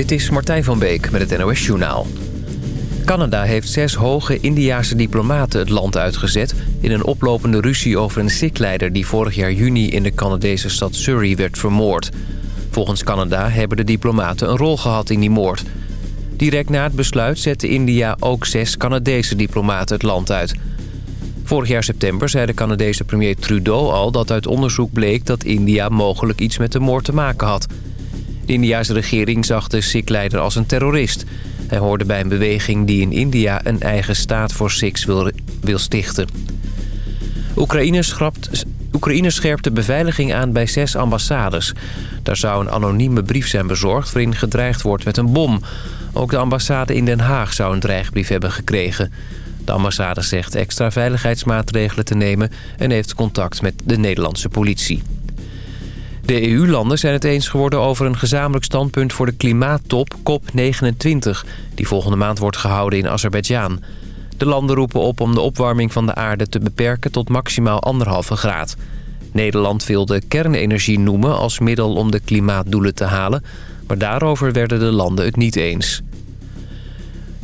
Dit is Martijn van Beek met het NOS Journaal. Canada heeft zes hoge Indiase diplomaten het land uitgezet... in een oplopende ruzie over een Sikh-leider... die vorig jaar juni in de Canadese stad Surrey werd vermoord. Volgens Canada hebben de diplomaten een rol gehad in die moord. Direct na het besluit zette India ook zes Canadese diplomaten het land uit. Vorig jaar september zei de Canadese premier Trudeau al... dat uit onderzoek bleek dat India mogelijk iets met de moord te maken had... De Indiase regering zag de Sikh-leider als een terrorist. Hij hoorde bij een beweging die in India een eigen staat voor Sikhs wil, wil stichten. Oekraïne, schrapt, Oekraïne scherpt de beveiliging aan bij zes ambassades. Daar zou een anonieme brief zijn bezorgd waarin gedreigd wordt met een bom. Ook de ambassade in Den Haag zou een dreigbrief hebben gekregen. De ambassade zegt extra veiligheidsmaatregelen te nemen... en heeft contact met de Nederlandse politie. De EU-landen zijn het eens geworden over een gezamenlijk standpunt voor de klimaattop COP29... die volgende maand wordt gehouden in Azerbeidzjan. De landen roepen op om de opwarming van de aarde te beperken tot maximaal anderhalve graad. Nederland wilde kernenergie noemen als middel om de klimaatdoelen te halen... maar daarover werden de landen het niet eens.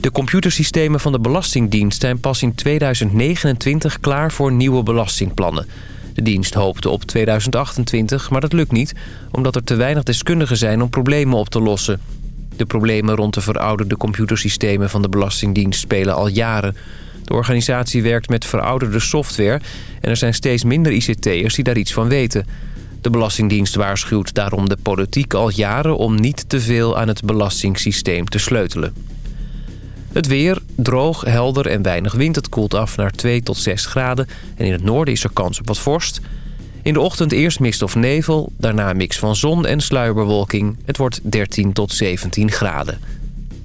De computersystemen van de Belastingdienst zijn pas in 2029 klaar voor nieuwe belastingplannen... De dienst hoopte op 2028, maar dat lukt niet... omdat er te weinig deskundigen zijn om problemen op te lossen. De problemen rond de verouderde computersystemen van de Belastingdienst spelen al jaren. De organisatie werkt met verouderde software... en er zijn steeds minder ICT'ers die daar iets van weten... De Belastingdienst waarschuwt daarom de politiek al jaren om niet te veel aan het belastingssysteem te sleutelen. Het weer, droog, helder en weinig wind. Het koelt af naar 2 tot 6 graden. En in het noorden is er kans op wat vorst. In de ochtend eerst mist of nevel. Daarna een mix van zon en sluierbewolking. Het wordt 13 tot 17 graden.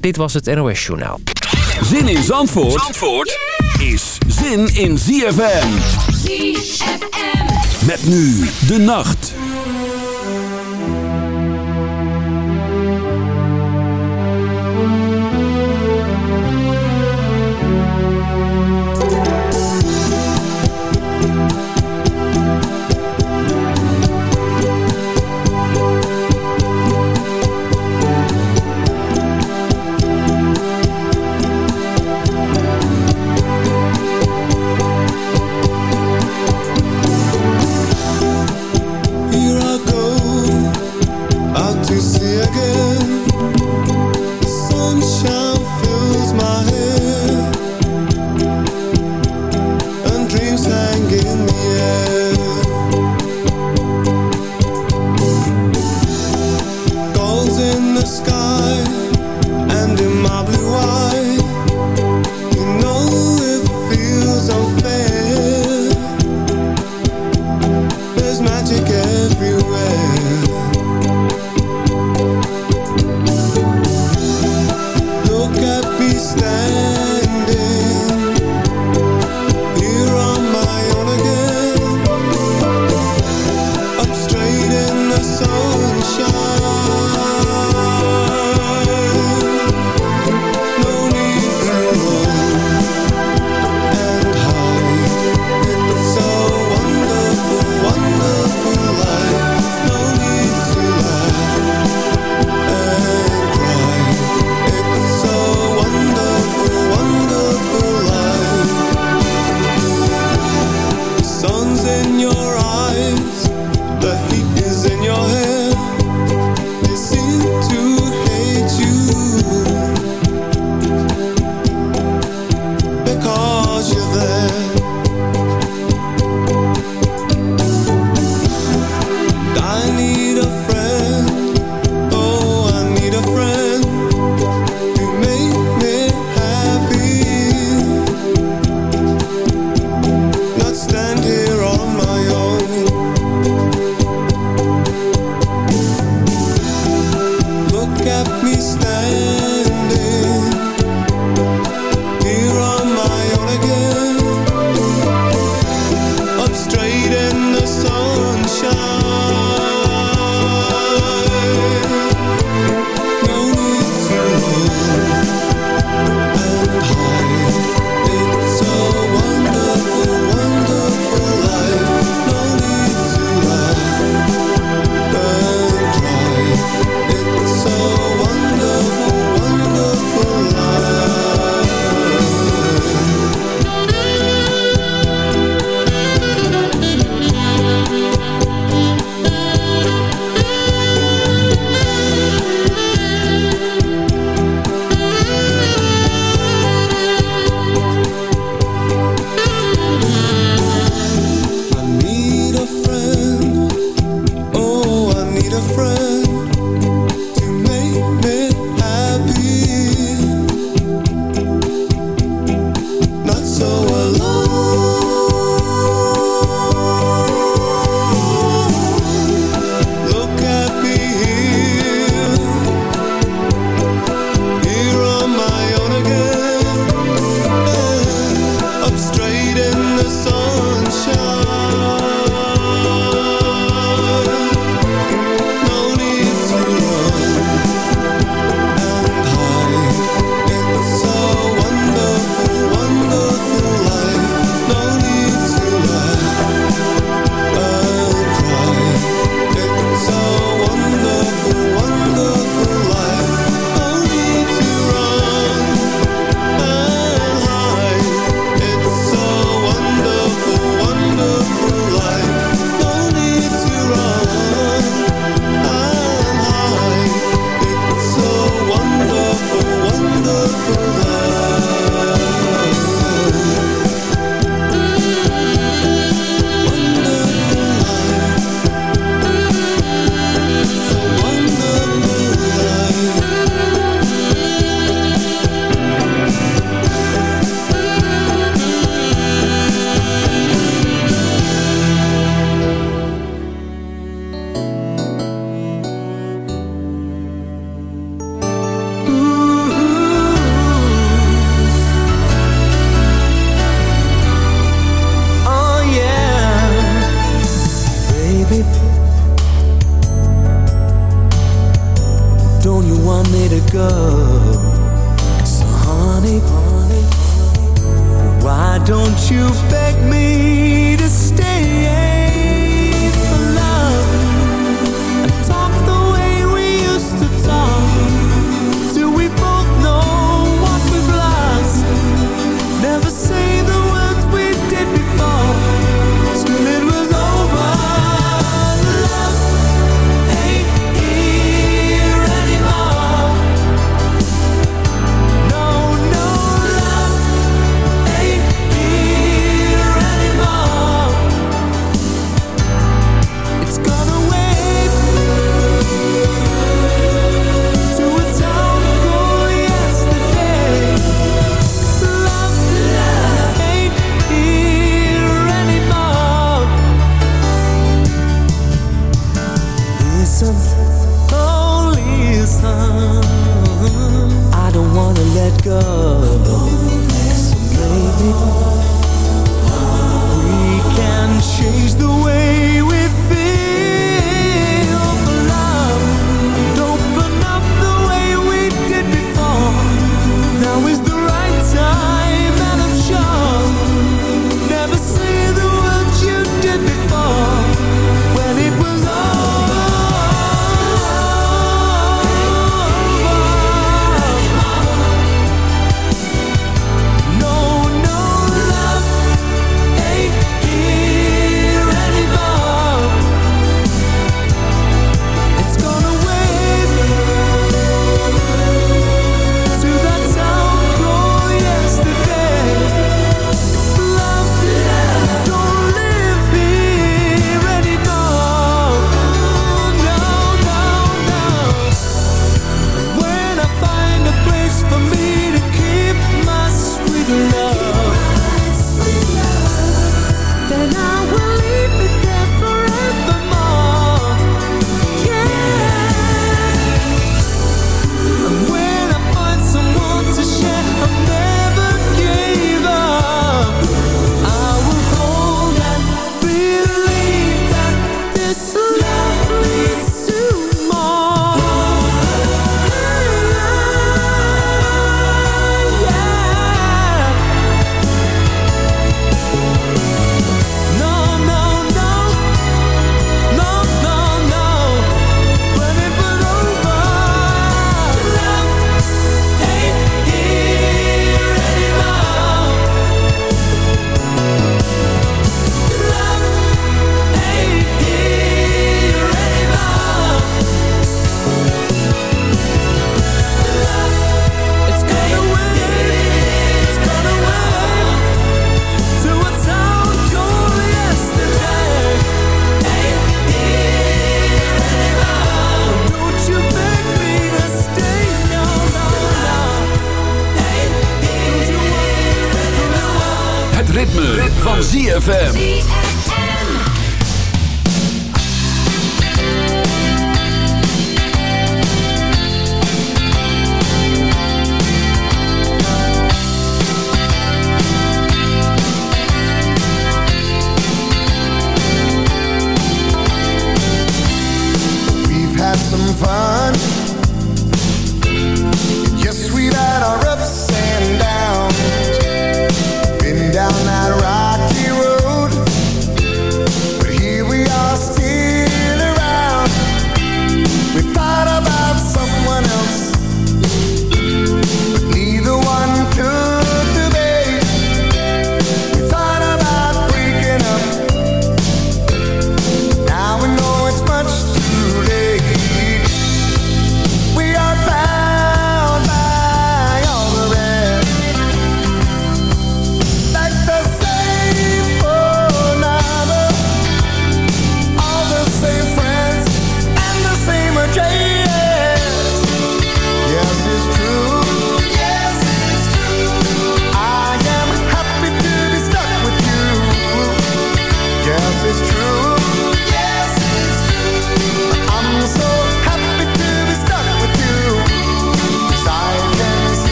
Dit was het NOS Journaal. Zin in Zandvoort, Zandvoort is zin in ZFM. ZFM. Met nu de nacht.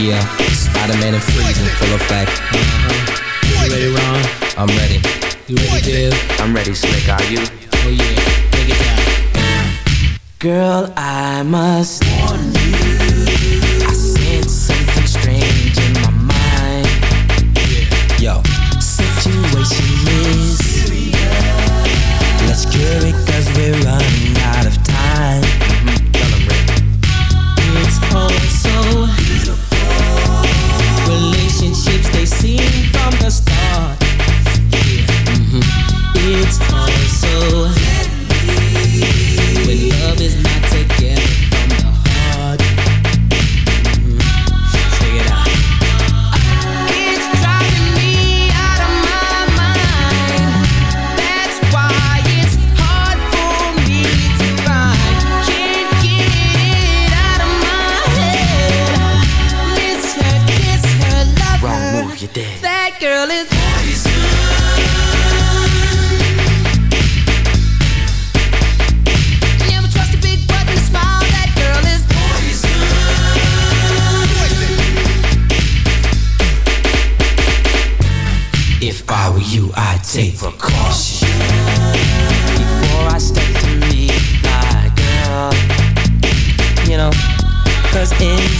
Yeah, Spider-Man and freezing, full effect. Uh-huh. You ready, Ron? I'm ready. You ready, Dale? I'm ready, Slick. Are you? Oh yeah, take it down. Girl, I must warn you. I sense something strange in my mind. Yeah. Yo, situation is. Let's cure it, cause we're running. in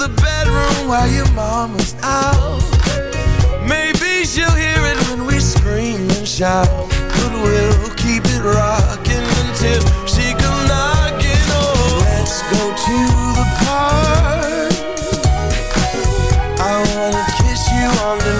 the bedroom while your mama's out. Maybe she'll hear it when we scream and shout. But we'll keep it rocking until she comes knocking. Oh, let's go to the park. I wanna kiss you on the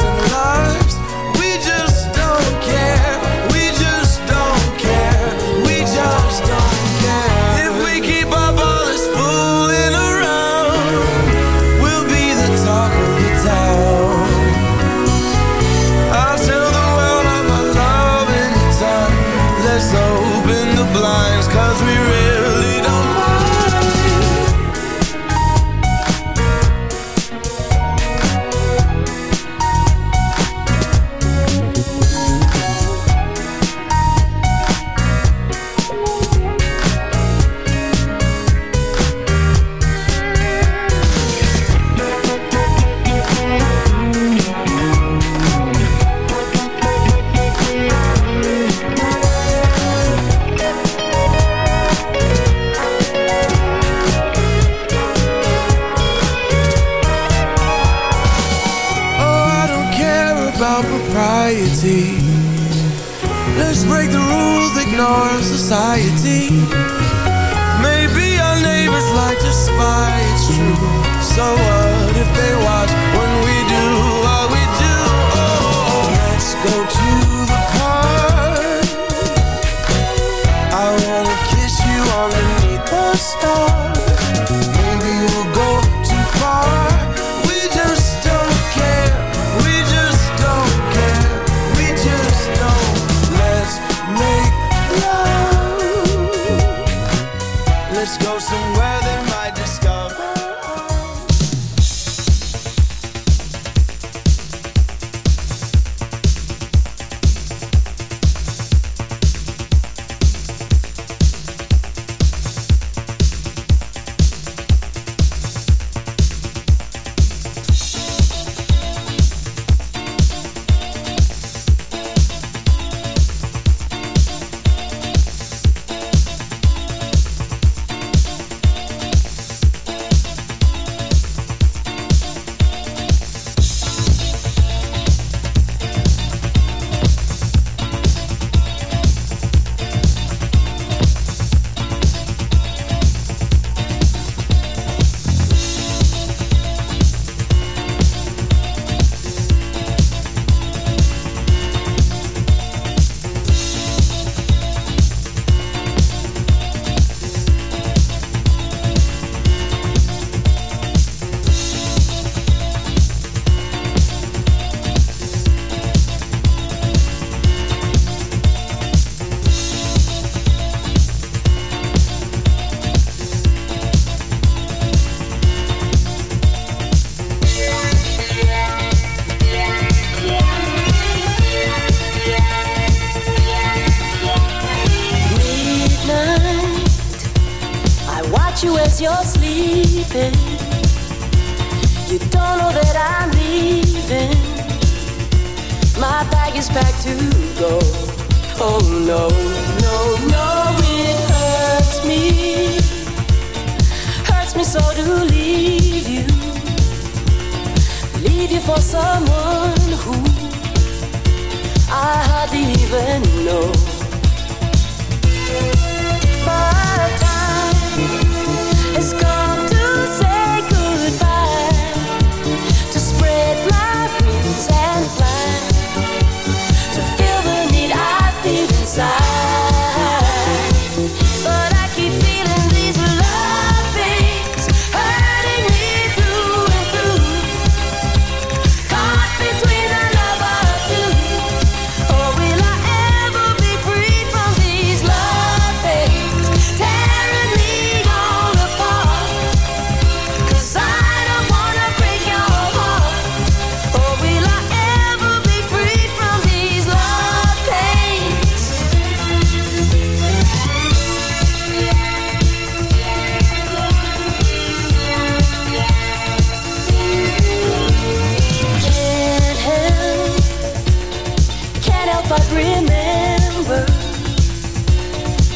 remember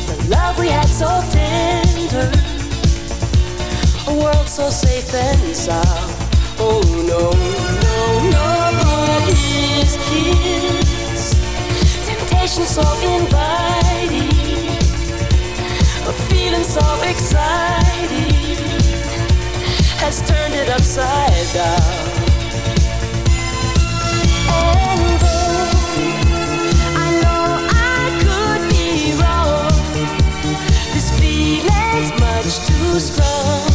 the love we had so tender, a world so safe and sound. Oh no, no, no, but his kiss, temptation so inviting, a feeling so exciting has turned it upside down. And too strong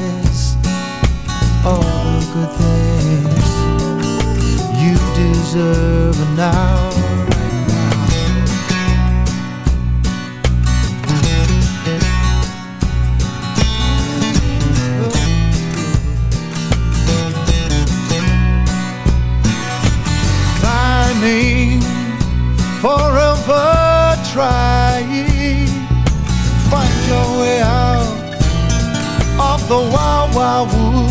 all the good things you deserve now. right forever trying, find your way out of the wild, wild wood.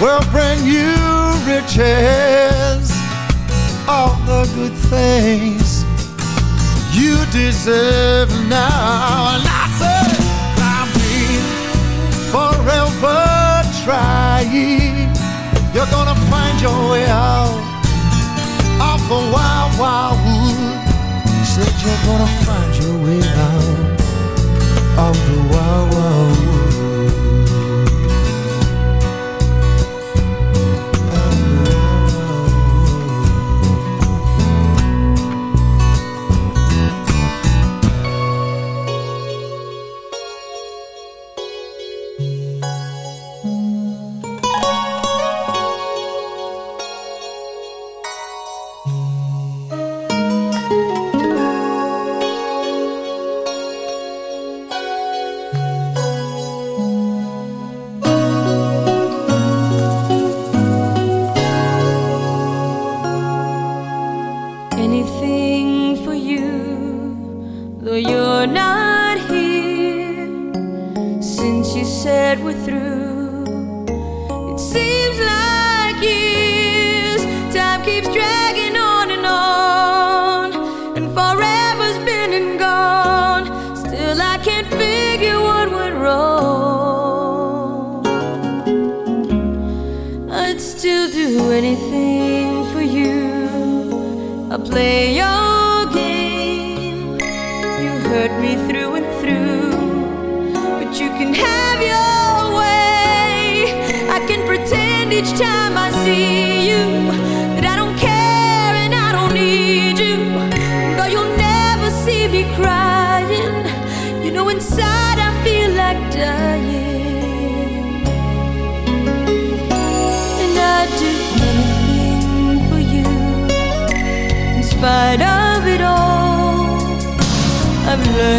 will bring you riches, all the good things you deserve now. And I say, climbing forever trying. You're gonna find your way out of the wild, wild wood. Said you're gonna find your way out of the wild, wild wood.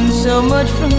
So much from